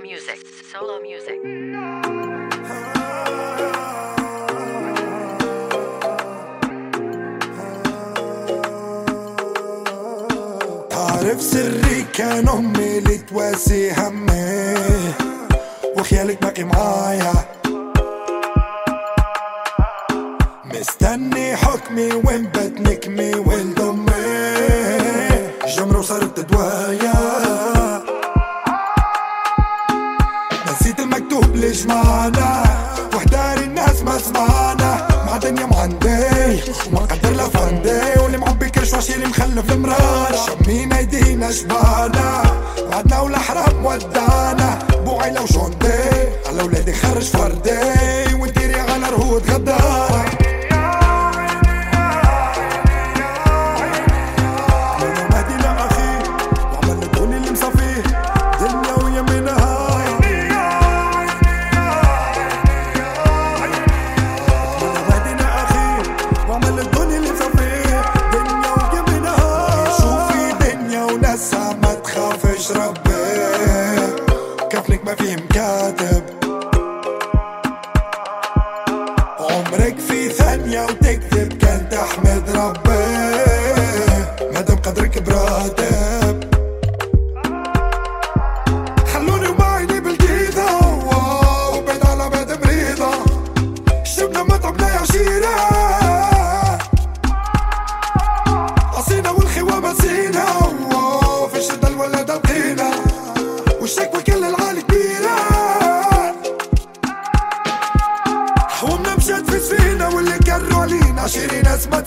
Music. Solo music. تعرف سري كان أمي اللي تواسي همي وخيالك باقي معايا مستني حكمي وين بتنكمي ولد امي جمرة وصارت دوايا ليش معنا وحدار الناس ما سمعنا مع دنيا معندي وما قدر لفندي واللي معبي كرش واشي اللي مخلف المرار شمينا ايدينا شبعنا وعدنا والأحرام ودعنا بوعي لو جوندي كفنك ما فيه مكاتب عمرك في ثانية وتكذب كان تحمد ربي عشرين ناس ما